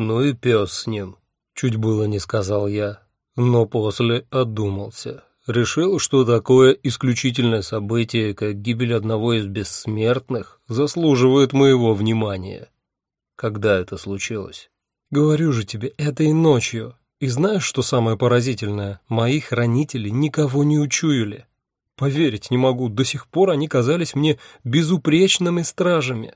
Ну и пес с ним, чуть было не сказал я, но после одумался. Решил, что такое исключительное событие, как гибель одного из бессмертных, заслуживает моего внимания. Когда это случилось? Говорю же тебе, этой ночью. И знаешь, что самое поразительное? Мои хранители никого не учуяли. Поверить не могу, до сих пор они казались мне безупречными стражами.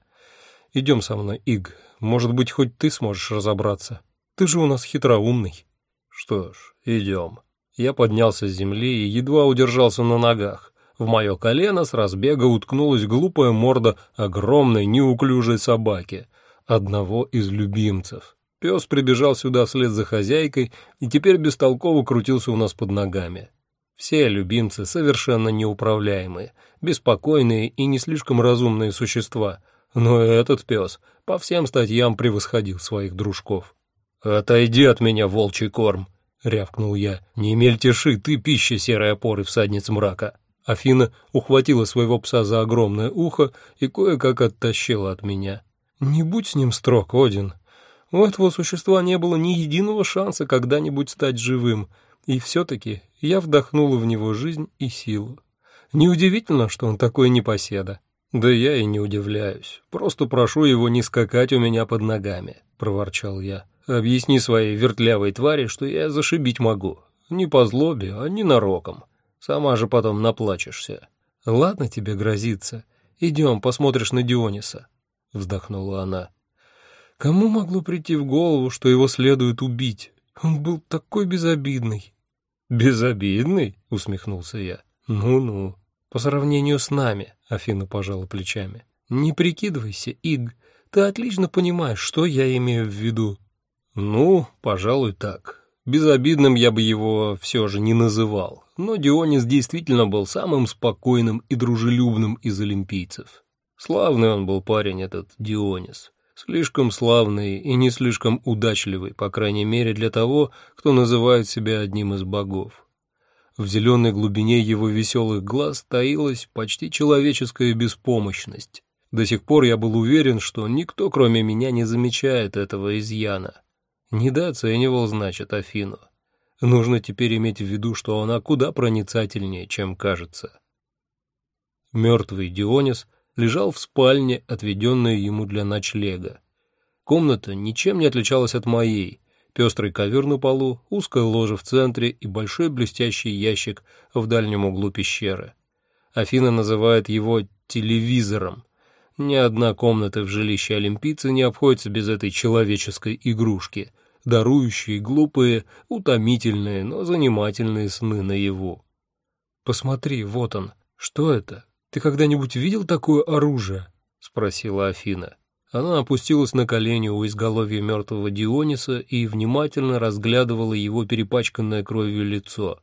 Идем со мной, Иг. Может быть, хоть ты сможешь разобраться. Ты же у нас хитроумный. Что ж, идем. Я поднялся с земли и едва удержался на ногах. В мое колено с разбега уткнулась глупая морда огромной неуклюжей собаки, одного из любимцев. Пес прибежал сюда вслед за хозяйкой и теперь бестолково крутился у нас под ногами. Все любимцы совершенно неуправляемые, беспокойные и не слишком разумные существа, но этот пес по всем статьям превосходил своих дружков. «Отойди от меня, волчий корм!» — рявкнул я. «Не мельтеши, ты пища серой опоры всадниц мрака!» Афина ухватила своего пса за огромное ухо и кое-как оттащила от меня. «Не будь с ним строг, Один. У этого существа не было ни единого шанса когда-нибудь стать живым, и все-таки я вдохнула в него жизнь и силу. Неудивительно, что он такой непоседа». «Да я и не удивляюсь. Просто прошу его не скакать у меня под ногами», — проворчал я. Объясни своей вертлявой твари, что я зашибить могу. Не по злобе, а ненароком. Сама же потом наплачешься. Ладно тебе грозиться. Идем, посмотришь на Диониса, — вздохнула она. Кому могло прийти в голову, что его следует убить? Он был такой безобидный. Безобидный? — усмехнулся я. Ну-ну. По сравнению с нами, — Афина пожала плечами. Не прикидывайся, Иг. Ты отлично понимаешь, что я имею в виду. Ну, пожалуй, так. Безобидным я бы его все же не называл, но Дионис действительно был самым спокойным и дружелюбным из олимпийцев. Славный он был парень, этот Дионис. Слишком славный и не слишком удачливый, по крайней мере для того, кто называет себя одним из богов. В зеленой глубине его веселых глаз таилась почти человеческая беспомощность. До сих пор я был уверен, что никто, кроме меня, не замечает этого изъяна. Недооценивал, значит, Афину. Нужно теперь иметь в виду, что она куда проницательнее, чем кажется. Мертвый Дионис лежал в спальне, отведенной ему для ночлега. Комната ничем не отличалась от моей. Пестрый ковер на полу, узкое ложе в центре и большой блестящий ящик в дальнем углу пещеры. Афина называет его «телевизором», ни одна комната в жилище олимпийца не обходится без этой человеческой игрушки, дарующие глупые, утомительные, но занимательные сны наяву. «Посмотри, вот он. Что это? Ты когда-нибудь видел такое оружие?» — спросила Афина. Она опустилась на колени у изголовья мертвого Диониса и внимательно разглядывала его перепачканное кровью лицо.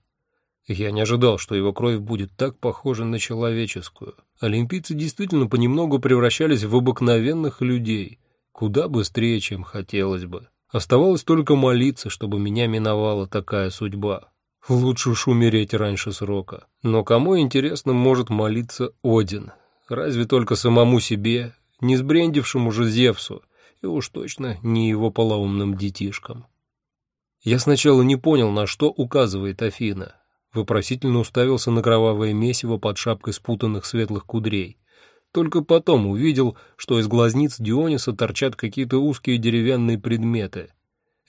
Я не ожидал, что его кровь будет так похожа на человеческую. Олимпийцы действительно понемногу превращались в обыкновенных людей, куда быстрее, чем хотелось бы. Оставалось только молиться, чтобы меня миновала такая судьба. Лучше уж умереть раньше срока. Но кому, интересно, может молиться Один? Разве только самому себе, не сбрендившему же Зевсу, и уж точно не его полоумным детишкам. Я сначала не понял, на что указывает Афина. Вопросительно уставился на кровавое месиво под шапкой спутанных светлых кудрей. Только потом увидел, что из глазниц Диониса торчат какие-то узкие деревянные предметы.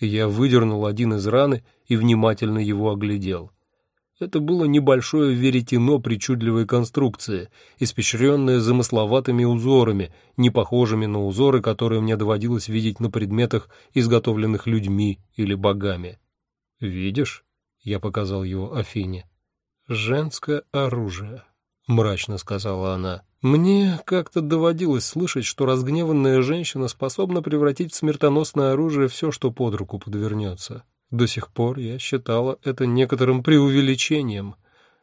Я выдернул один из раны и внимательно его оглядел. Это было небольшое веретено причудливой конструкции, испещренное замысловатыми узорами, не похожими на узоры, которые мне доводилось видеть на предметах, изготовленных людьми или богами. «Видишь?» — я показал его Афине. «Женское оружие», — мрачно сказала она. Мне как-то доводилось слышать, что разгневанная женщина способна превратить в смертоносное оружие все, что под руку подвернется. До сих пор я считала это некоторым преувеличением.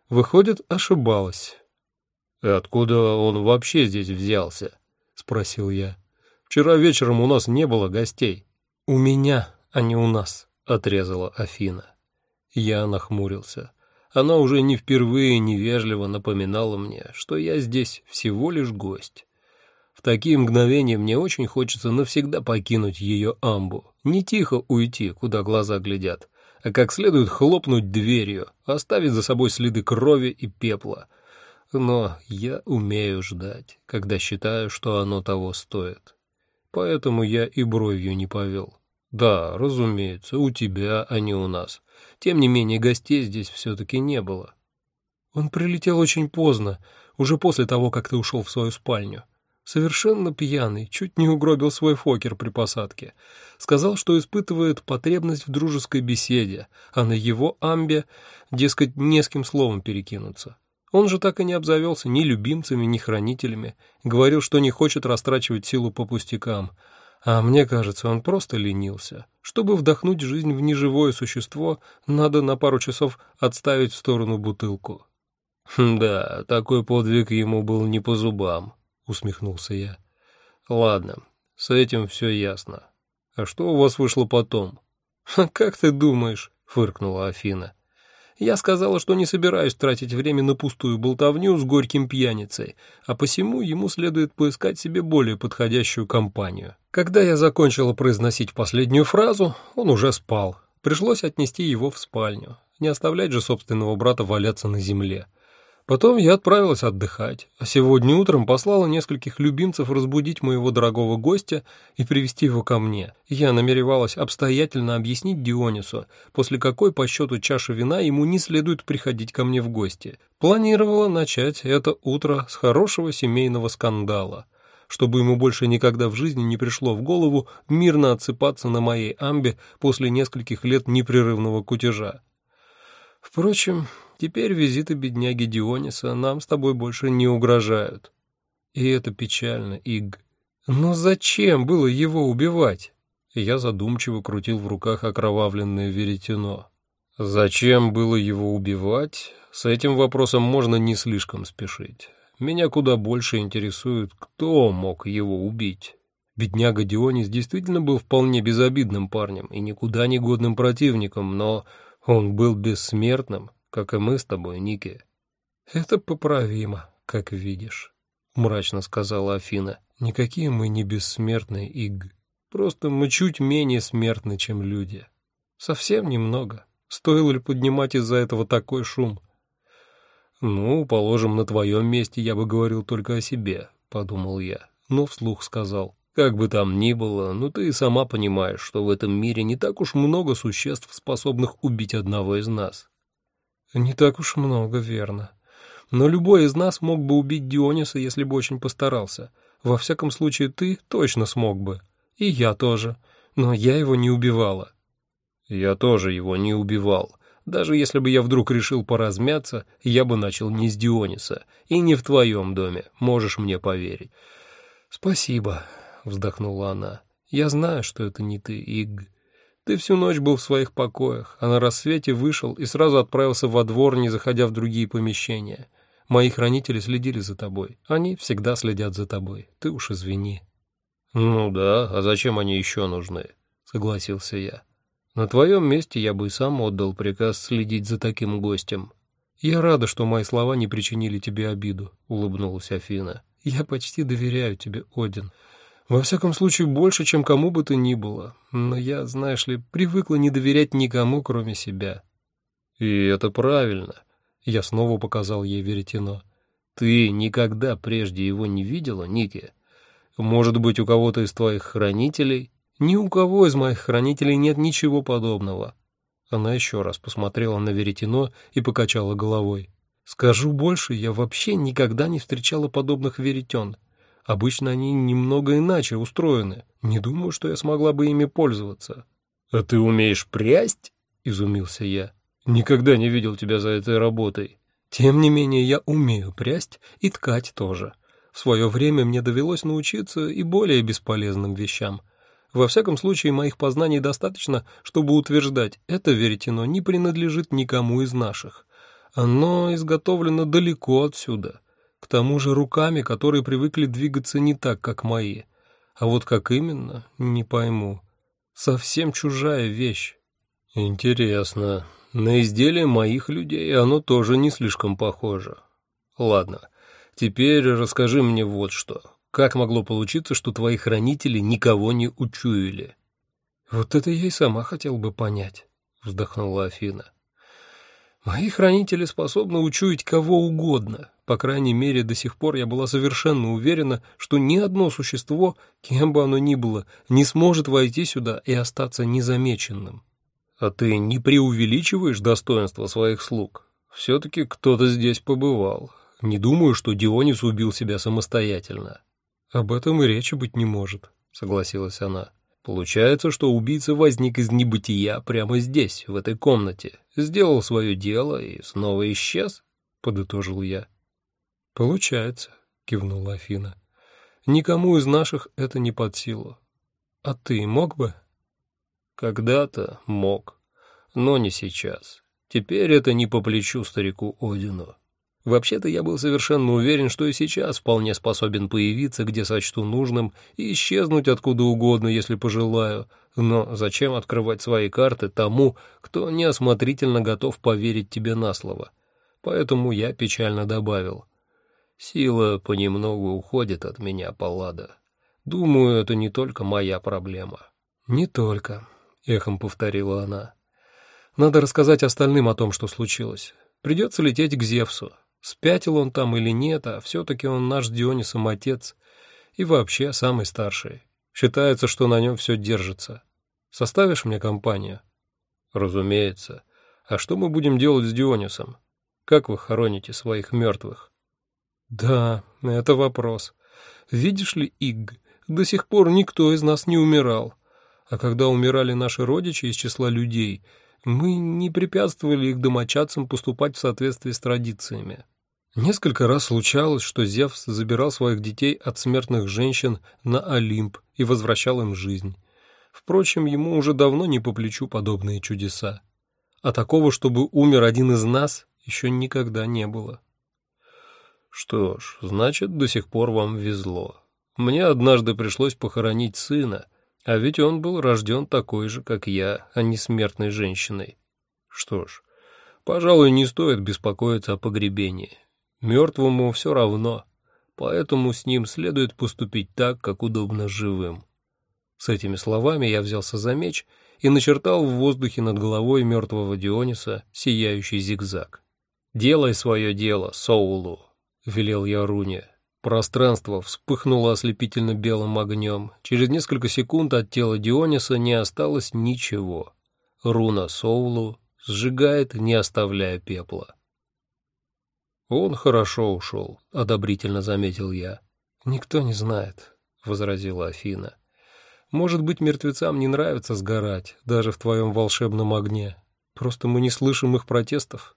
Выходит, ошибалась. «И откуда он вообще здесь взялся?» — спросил я. «Вчера вечером у нас не было гостей». «У меня, а не у нас», — отрезала Афина. Я нахмурился. Она уже не впервые невежливо напоминала мне, что я здесь всего лишь гость. В такие мгновения мне очень хочется навсегда покинуть ее амбу, не тихо уйти, куда глаза глядят, а как следует хлопнуть дверью, оставить за собой следы крови и пепла. Но я умею ждать, когда считаю, что оно того стоит. Поэтому я и бровью не повел. Да, разумеется, у тебя, а не у нас. Тем не менее, гостей здесь все-таки не было. Он прилетел очень поздно, уже после того, как ты ушел в свою спальню. Совершенно пьяный, чуть не угробил свой фокер при посадке. Сказал, что испытывает потребность в дружеской беседе, а на его амбе, дескать, не с кем словом перекинуться. Он же так и не обзавелся ни любимцами, ни хранителями. Говорил, что не хочет растрачивать силу по пустякам. А мне кажется, он просто ленился. Чтобы вдохнуть жизнь в неживое существо, надо на пару часов отставить в сторону бутылку. «Да, такой подвиг ему был не по зубам», — усмехнулся я. «Ладно, с этим все ясно. А что у вас вышло потом?» «Как ты думаешь?» — фыркнула Афина. Я сказала, что не собираюсь тратить время на пустую болтовню с горьким пьяницей, а посему ему следует поискать себе более подходящую компанию. Когда я закончила произносить последнюю фразу, он уже спал. Пришлось отнести его в спальню. Не оставлять же собственного брата валяться на земле. Потом я отправилась отдыхать, а сегодня утром послала нескольких любимцев разбудить моего дорогого гостя и привести его ко мне. Я намеревалась обстоятельно объяснить Дионису, после какой по счету чаши вина ему не следует приходить ко мне в гости. Планировала начать это утро с хорошего семейного скандала, чтобы ему больше никогда в жизни не пришло в голову мирно отсыпаться на моей амбе после нескольких лет непрерывного кутежа. Впрочем, Теперь визиты бедняги Диониса нам с тобой больше не угрожают. И это печально, Иг. Но зачем было его убивать? Я задумчиво крутил в руках окровавленное веретено. Зачем было его убивать? С этим вопросом можно не слишком спешить. Меня куда больше интересует, кто мог его убить. Бедняга Дионис действительно был вполне безобидным парнем и никуда не годным противником, но он был бессмертным, как и мы с тобой, Ники». «Это поправимо, как видишь», — мрачно сказала Афина. «Никакие мы не бессмертные, Иг. Просто мы чуть менее смертны, чем люди. Совсем немного. Стоило ли поднимать из-за этого такой шум?» «Ну, положим, на твоем месте я бы говорил только о себе», — подумал я, но вслух сказал. «Как бы там ни было, ну ты и сама понимаешь, что в этом мире не так уж много существ, способных убить одного из нас. Не так уж много, верно. Но любой из нас мог бы убить Диониса, если бы очень постарался. Во всяком случае, ты точно смог бы. И я тоже. Но я его не убивала. Я тоже его не убивал. Даже если бы я вдруг решил поразмяться, я бы начал не с Диониса. И не в твоем доме, можешь мне поверить. Спасибо, вздохнула она. Я знаю, что это не ты, Иг. Ты всю ночь был в своих покоях, а на рассвете вышел и сразу отправился во двор, не заходя в другие помещения. Мои хранители следили за тобой. Они всегда следят за тобой. Ты уж извини». «Ну да, а зачем они еще нужны?» — согласился я. «На твоем месте я бы и сам отдал приказ следить за таким гостем». «Я рада, что мои слова не причинили тебе обиду», — улыбнулась Афина. «Я почти доверяю тебе, Один. Во всяком случае, больше, чем кому бы то ни было. Но я, знаешь ли, привыкла не доверять никому, кроме себя. И это правильно. Я снова показал ей веретено. Ты никогда прежде его не видела, Ники? Может быть, у кого-то из твоих хранителей? Ни у кого из моих хранителей нет ничего подобного. Она еще раз посмотрела на веретено и покачала головой. Скажу больше, я вообще никогда не встречала подобных веретен. Обычно они немного иначе устроены. Не думаю, что я смогла бы ими пользоваться». «А ты умеешь прясть?» — изумился я. «Никогда не видел тебя за этой работой». «Тем не менее, я умею прясть и ткать тоже. В свое время мне довелось научиться и более бесполезным вещам. Во всяком случае, моих познаний достаточно, чтобы утверждать, это веретено не принадлежит никому из наших. Оно изготовлено далеко отсюда». К тому же руками, которые привыкли двигаться не так, как мои. А вот как именно, не пойму. Совсем чужая вещь. Интересно. На изделие моих людей оно тоже не слишком похоже. Ладно, теперь расскажи мне вот что. Как могло получиться, что твои хранители никого не учуяли? Вот это я и сама хотел бы понять, вздохнула Афина. Мои хранители способны учуять кого угодно. По крайней мере, до сих пор я была совершенно уверена, что ни одно существо, кем бы оно ни было, не сможет войти сюда и остаться незамеченным. А ты не преувеличиваешь достоинство своих слуг? Все-таки кто-то здесь побывал. Не думаю, что Дионис убил себя самостоятельно. Об этом и речи быть не может, согласилась она. Получается, что убийца возник из небытия прямо здесь, в этой комнате, сделал свое дело и снова исчез, подытожил я. Получается, кивнула Афина. Никому из наших это не под силу. А ты мог бы? Когда-то мог, но не сейчас. Теперь это не по плечу старику Одину. Вообще-то я был совершенно уверен, что и сейчас вполне способен появиться, где сочту нужным, и исчезнуть откуда угодно, если пожелаю. Но зачем открывать свои карты тому, кто неосмотрительно готов поверить тебе на слово? Поэтому я печально добавил. Сила понемногу уходит от меня, Паллада. Думаю, это не только моя проблема. «Не только», — эхом повторила она. «Надо рассказать остальным о том, что случилось. Придется лететь к Зевсу. Спятил он там или нет, а все-таки он наш Дионисом отец и вообще самый старший. Считается, что на нем все держится. Составишь мне компанию? Разумеется. А что мы будем делать с Дионисом? Как вы хороните своих мертвых? Да, это вопрос. Видишь ли, Иг, до сих пор никто из нас не умирал. А когда умирали наши родичи из числа людей, мы не препятствовали их домочадцам поступать в соответствии с традициями. Несколько раз случалось, что Зевс забирал своих детей от смертных женщин на Олимп и возвращал им жизнь. Впрочем, ему уже давно не по плечу подобные чудеса. А такого, чтобы умер один из нас, еще никогда не было. Что ж, значит, до сих пор вам везло. Мне однажды пришлось похоронить сына, а ведь он был рожден такой же, как я, а не смертной женщиной. Что ж, пожалуй, не стоит беспокоиться о погребении. Мертвому все равно, поэтому с ним следует поступить так, как удобно живым. С этими словами я взялся за меч и начертал в воздухе над головой мертвого Диониса сияющий зигзаг. «Делай свое дело, Соулу», — велел я Руне. Пространство вспыхнуло ослепительно белым огнем. Через несколько секунд от тела Диониса не осталось ничего. Руна Соулу сжигает, не оставляя пепла. «Он хорошо ушел», — одобрительно заметил я. «Никто не знает», — возразила Афина. «Может быть, мертвецам не нравится сгорать, даже в твоем волшебном огне. Просто мы не слышим их протестов».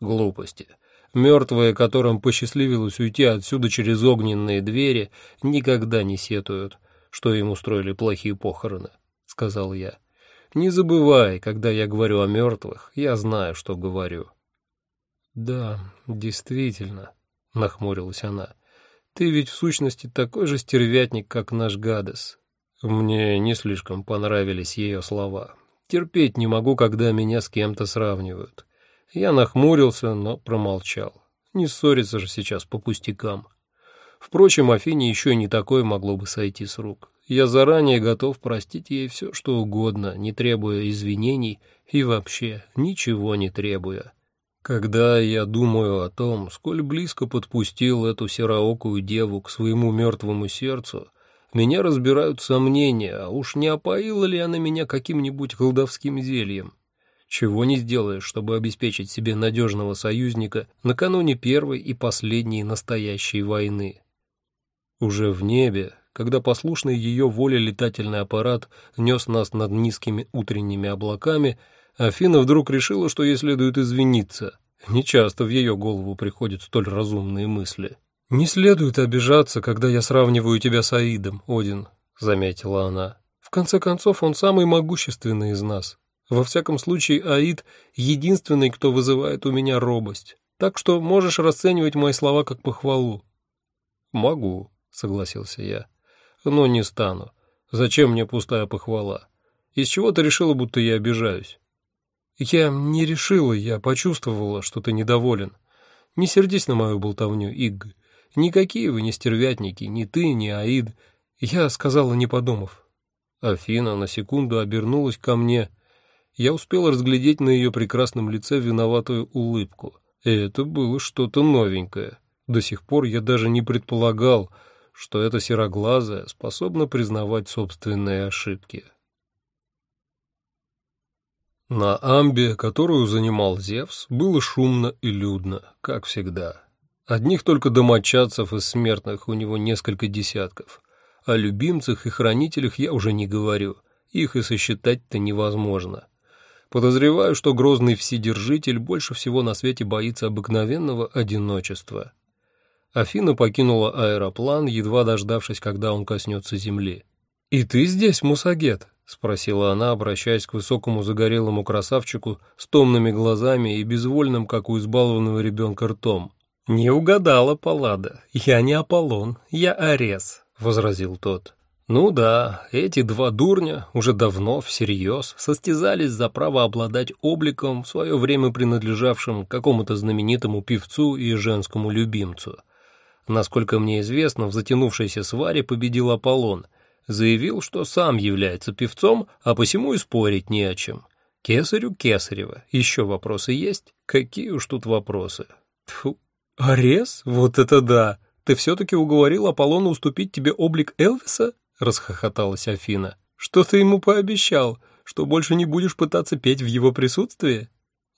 «Глупости. Мертвые, которым посчастливилось уйти отсюда через огненные двери, никогда не сетуют, что им устроили плохие похороны», — сказал я. «Не забывай, когда я говорю о мертвых, я знаю, что говорю». «Да, действительно», — нахмурилась она. «Ты ведь в сущности такой же стервятник, как наш Гадес». Мне не слишком понравились ее слова. Терпеть не могу, когда меня с кем-то сравнивают. Я нахмурился, но промолчал. Не ссориться же сейчас по пустякам. Впрочем, Афине еще не такое могло бы сойти с рук. Я заранее готов простить ей все, что угодно, не требуя извинений и вообще ничего не требуя. Когда я думаю о том, сколь близко подпустил эту сероокую деву к своему мертвому сердцу, меня разбирают сомнения, а уж не опоила ли она меня каким-нибудь колдовским зельем. Чего не сделаешь, чтобы обеспечить себе надежного союзника накануне первой и последней настоящей войны. Уже в небе, когда послушный ее воле летательный аппарат нес нас над низкими утренними облаками, Афина вдруг решила, что ей следует извиниться. Нечасто в ее голову приходят столь разумные мысли. «Не следует обижаться, когда я сравниваю тебя с Аидом, Один», — заметила она. «В конце концов, он самый могущественный из нас. Во всяком случае, Аид — единственный, кто вызывает у меня робость. Так что можешь расценивать мои слова как похвалу». «Могу», — согласился я. «Но не стану. Зачем мне пустая похвала? Из чего ты решила, будто я обижаюсь?» «Я не решила, я почувствовала, что ты недоволен. Не сердись на мою болтовню, Игг. Никакие вы не стервятники, ни ты, ни Аид. Я сказала, не подумав. Афина на секунду обернулась ко мне. Я успел разглядеть на ее прекрасном лице виноватую улыбку. И это было что-то новенькое. До сих пор я даже не предполагал, что эта сероглазая способна признавать собственные ошибки. На амбе, которую занимал Зевс, было шумно и людно, как всегда. Одних только домочадцев из смертных у него несколько десятков. О любимцах и хранителях я уже не говорю, их и сосчитать-то невозможно. Подозреваю, что грозный вседержитель больше всего на свете боится обыкновенного одиночества. Афина покинула аэроплан, едва дождавшись, когда он коснется земли. «И ты здесь, Мусагет?» — спросила она, обращаясь к высокому загорелому красавчику с томными глазами и безвольным, как у избалованного ребенка, ртом. «Не угадала, Паллада. Я не Аполлон, я Арес», — возразил тот. Ну да, эти два дурня уже давно всерьез состязались за право обладать обликом, в свое время принадлежавшим какому-то знаменитому певцу и женскому любимцу. Насколько мне известно, в затянувшейся сваре победил Аполлон — заявил, что сам является певцом, а посему и спорить не о чем. Кесарю Кесарева. Еще вопросы есть? Какие уж тут вопросы? Тьфу. Арес? Вот это да! Ты все-таки уговорил Аполлона уступить тебе облик Элвиса? Расхохоталась Афина. Что ты ему пообещал? Что больше не будешь пытаться петь в его присутствии?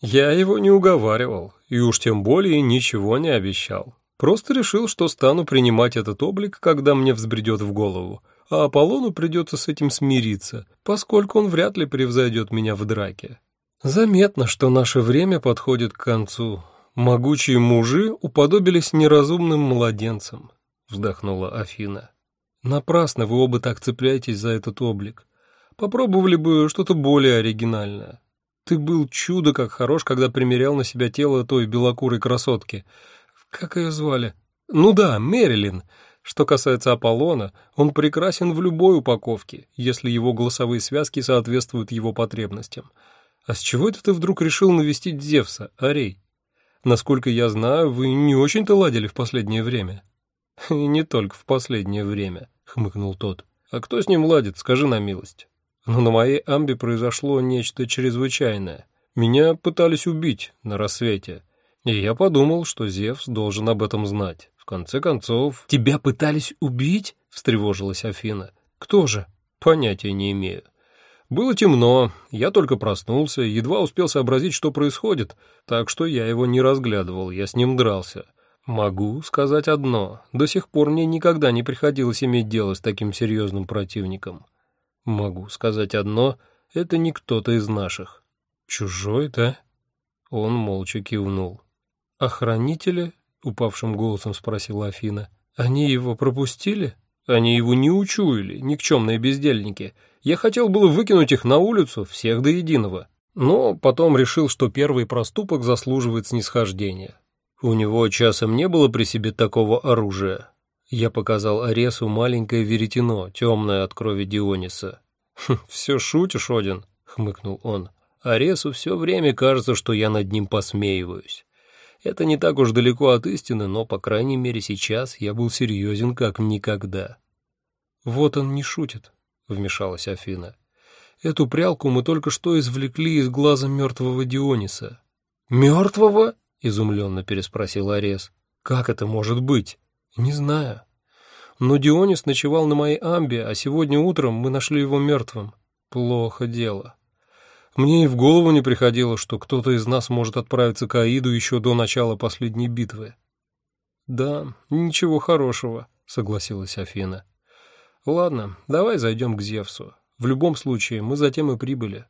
Я его не уговаривал, и уж тем более ничего не обещал. Просто решил, что стану принимать этот облик, когда мне взбредет в голову а Аполлону придется с этим смириться, поскольку он вряд ли превзойдет меня в драке. Заметно, что наше время подходит к концу. Могучие мужи уподобились неразумным младенцам, вздохнула Афина. Напрасно вы оба так цепляетесь за этот облик. Попробовали бы что-то более оригинальное. Ты был чудо как хорош, когда примерял на себя тело той белокурой красотки. Как ее звали? Ну да, Мерилин. Что касается Аполлона, он прекрасен в любой упаковке, если его голосовые связки соответствуют его потребностям. А с чего это ты вдруг решил навестить Зевса, Арей? Насколько я знаю, вы не очень-то ладили в последнее время. И не только в последнее время, хмыкнул тот. А кто с ним ладит, скажи на милость. Но на моей амбе произошло нечто чрезвычайное. Меня пытались убить на рассвете, и я подумал, что Зевс должен об этом знать конце концов...» «Тебя пытались убить?» — встревожилась Афина. «Кто же?» «Понятия не имею. Было темно, я только проснулся, едва успел сообразить, что происходит, так что я его не разглядывал, я с ним дрался. Могу сказать одно, до сих пор мне никогда не приходилось иметь дело с таким серьезным противником. Могу сказать одно, это не кто-то из наших. Чужой, да?» Он молча кивнул. «Охранители — упавшим голосом спросила Афина. «Они его пропустили?» «Они его не учуяли, никчемные бездельники. Я хотел было выкинуть их на улицу, всех до единого. Но потом решил, что первый проступок заслуживает снисхождения. У него часом не было при себе такого оружия». Я показал Аресу маленькое веретено, темное от крови Диониса. «Хм, «Все шутишь, Один?» — хмыкнул он. «Аресу все время кажется, что я над ним посмеиваюсь. Это не так уж далеко от истины, но, по крайней мере, сейчас я был серьезен как никогда. «Вот он не шутит», — вмешалась Афина. «Эту прялку мы только что извлекли из глаза мертвого Диониса». «Мертвого?» — изумленно переспросил Арес. «Как это может быть?» «Не знаю. Но Дионис ночевал на моей амбе, а сегодня утром мы нашли его мертвым. Плохо дело». Мне и в голову не приходило, что кто-то из нас может отправиться к Аиду еще до начала последней битвы. «Да, ничего хорошего», — согласилась Афина. «Ладно, давай зайдем к Зевсу. В любом случае, мы затем и прибыли».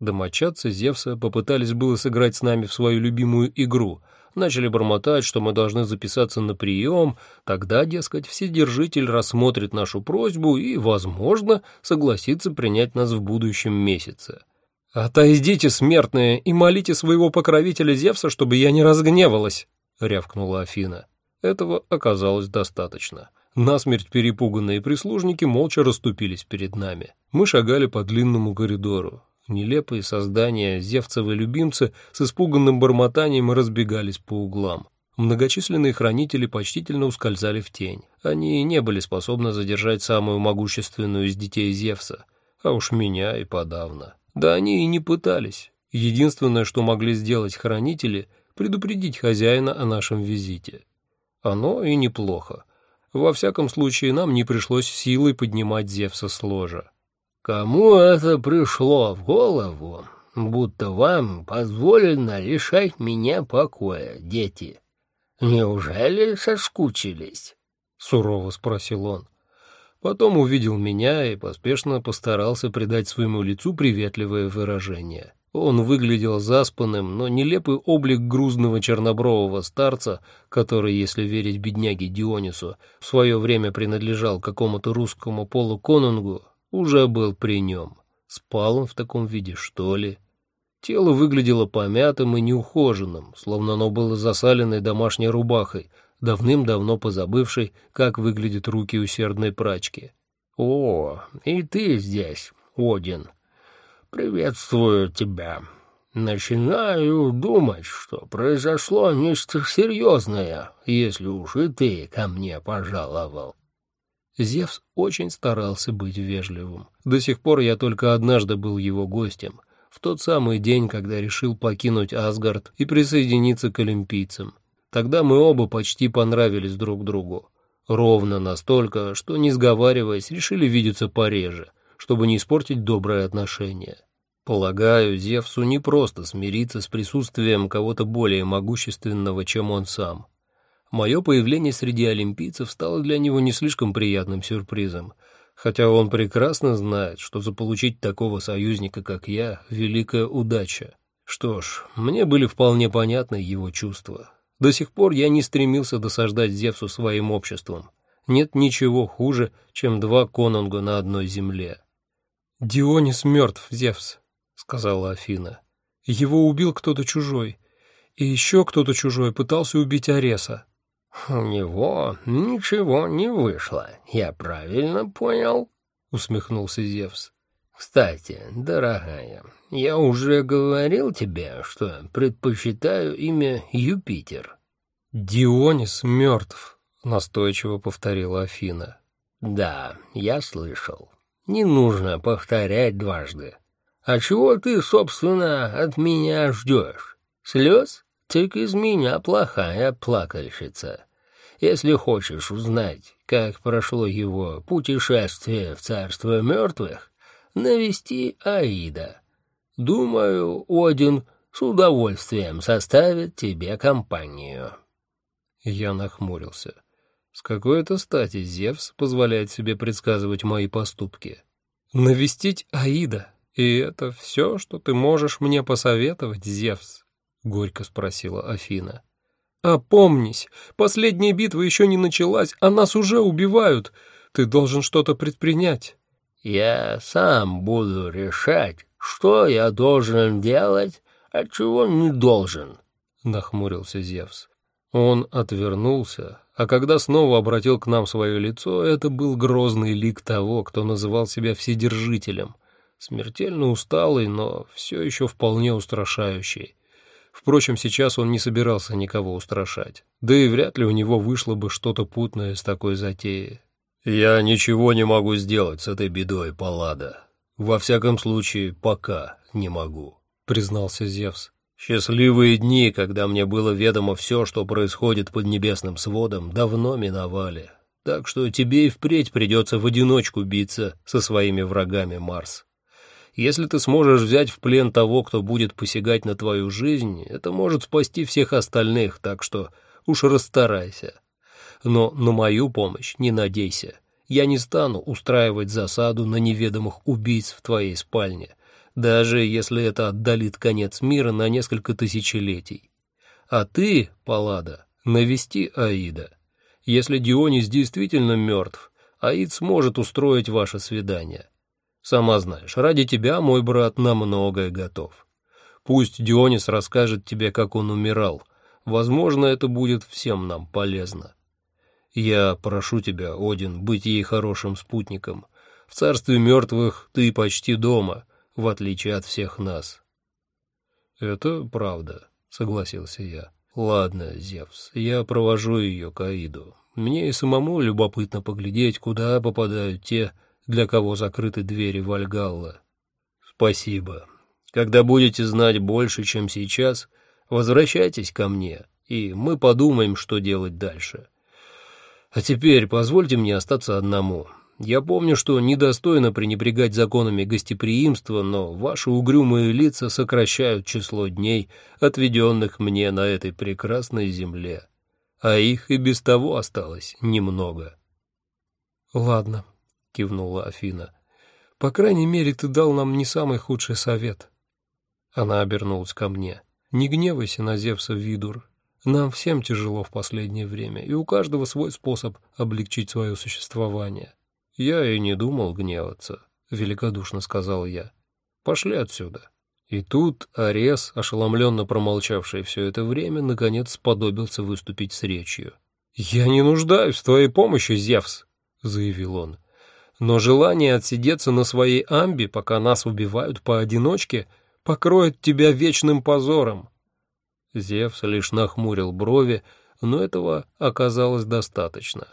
Домочадцы Зевса попытались было сыграть с нами в свою любимую игру, начали бормотать, что мы должны записаться на прием, тогда, дескать, Вседержитель рассмотрит нашу просьбу и, возможно, согласится принять нас в будущем месяце. «Отойдите, смертные, и молите своего покровителя Зевса, чтобы я не разгневалась», — рявкнула Афина. Этого оказалось достаточно. Насмерть перепуганные прислужники молча расступились перед нами. Мы шагали по длинному коридору. Нелепые создания, зевцевые любимцы с испуганным бормотанием разбегались по углам. Многочисленные хранители почтительно ускользали в тень. Они не были способны задержать самую могущественную из детей Зевса, а уж меня и подавно. Да они и не пытались. Единственное, что могли сделать хранители, предупредить хозяина о нашем визите. Оно и неплохо. Во всяком случае, нам не пришлось силой поднимать Зевса с ложа. «Кому это пришло в голову, будто вам позволено лишать меня покоя, дети? Неужели соскучились?» — сурово спросил он. Потом увидел меня и поспешно постарался придать своему лицу приветливое выражение. Он выглядел заспанным, но нелепый облик грузного чернобрового старца, который, если верить бедняге Дионису, в свое время принадлежал какому-то русскому полуконунгу, уже был при нем. Спал он в таком виде, что ли? Тело выглядело помятым и неухоженным, словно оно было засаленной домашней рубахой, давным-давно позабывшей, как выглядят руки усердной прачки. «О, и ты здесь, Один. Приветствую тебя. Начинаю думать, что произошло нечто серьезное, если уж и ты ко мне пожаловал». Зевс очень старался быть вежливым. До сих пор я только однажды был его гостем, в тот самый день, когда решил покинуть Асгард и присоединиться к олимпийцам. Тогда мы оба почти понравились друг другу. Ровно настолько, что, не сговариваясь, решили видеться пореже, чтобы не испортить добрые отношения. Полагаю, Зевсу не просто смириться с присутствием кого-то более могущественного, чем он сам. Мое появление среди олимпийцев стало для него не слишком приятным сюрпризом, хотя он прекрасно знает, что заполучить такого союзника, как я, великая удача. Что ж, мне были вполне понятны его чувства. До сих пор я не стремился досаждать Зевсу своим обществом. Нет ничего хуже, чем два конунга на одной земле. «Дионис мертв, Зевс», — сказала Афина. «Его убил кто-то чужой, и еще кто-то чужой пытался убить Ареса». «У него ничего не вышло, я правильно понял?» — усмехнулся Зевс. «Кстати, дорогая, я уже говорил тебе, что предпочитаю имя Юпитер». «Дионис мертв», — настойчиво повторила Афина. «Да, я слышал. Не нужно повторять дважды. А чего ты, собственно, от меня ждешь? Слез? Так из меня плохая плакальщица. Если хочешь узнать, как прошло его путешествие в царство мертвых, навести Аида. Думаю, Один с удовольствием составит тебе компанию». Я нахмурился. С какой это стати Зевс позволяет себе предсказывать мои поступки? «Навестить Аида, и это все, что ты можешь мне посоветовать, Зевс?» — горько спросила Афина. «Опомнись, последняя битва еще не началась, а нас уже убивают. Ты должен что-то предпринять». Я сам буду решать, что я должен делать, а чего не должен, — нахмурился Зевс. Он отвернулся, а когда снова обратил к нам свое лицо, это был грозный лик того, кто называл себя Вседержителем, смертельно усталый, но все еще вполне устрашающий. Впрочем, сейчас он не собирался никого устрашать, да и вряд ли у него вышло бы что-то путное с такой затеей. «Я ничего не могу сделать с этой бедой, Паллада. Во всяком случае, пока не могу», — признался Зевс. «Счастливые дни, когда мне было ведомо все, что происходит под небесным сводом, давно миновали. Так что тебе и впредь придется в одиночку биться со своими врагами, Марс. Если ты сможешь взять в плен того, кто будет посягать на твою жизнь, это может спасти всех остальных, так что уж расстарайся» но на мою помощь не надейся. Я не стану устраивать засаду на неведомых убийц в твоей спальне, даже если это отдалит конец мира на несколько тысячелетий. А ты, Паллада, навести Аида. Если Дионис действительно мертв, Аид сможет устроить ваше свидание. Сама знаешь, ради тебя мой брат на многое готов. Пусть Дионис расскажет тебе, как он умирал. Возможно, это будет всем нам полезно. Я прошу тебя, Один, быть ей хорошим спутником. В царстве мертвых ты почти дома, в отличие от всех нас». «Это правда», — согласился я. Ладно, Зевс, я провожу ее к Аиду. Мне и самому любопытно поглядеть, куда попадают те, для кого закрыты двери Вальгалла. Спасибо. Когда будете знать больше, чем сейчас, возвращайтесь ко мне, и мы подумаем, что делать дальше. А теперь позвольте мне остаться одному. Я помню, что недостойно пренебрегать законами гостеприимства, но ваши угрюмые лица сокращают число дней, отведенных мне на этой прекрасной земле, а их и без того осталось немного. — Ладно, — кивнула Афина, — по крайней мере, ты дал нам не самый худший совет. Она обернулась ко мне. — Не гневайся на Зевса, Видур. Нам всем тяжело в последнее время, и у каждого свой способ облегчить свое существование. «Я и не думал гневаться», — великодушно сказал я. «Пошли отсюда». И тут Арес, ошеломленно промолчавший все это время, наконец сподобился выступить с речью. «Я не нуждаюсь в твоей помощи, Зевс», — заявил он. «Но желание отсидеться на своей амбе, пока нас убивают поодиночке, покроет тебя вечным позором». Зевс лишь нахмурил брови, но этого оказалось достаточно.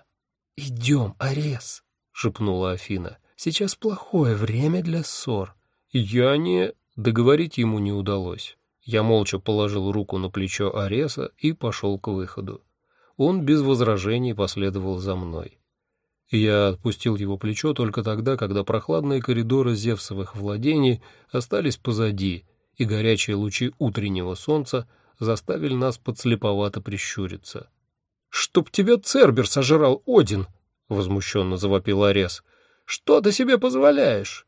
«Идем, Арес», шепнула Афина. «Сейчас плохое время для ссор». «Я не...» Договорить ему не удалось. Я молча положил руку на плечо Ареса и пошел к выходу. Он без возражений последовал за мной. Я отпустил его плечо только тогда, когда прохладные коридоры Зевсовых владений остались позади, и горячие лучи утреннего солнца заставили нас подслеповато прищуриться. «Чтоб тебя Цербер сожрал, Один!» — возмущенно завопил Арес. «Что ты себе позволяешь?»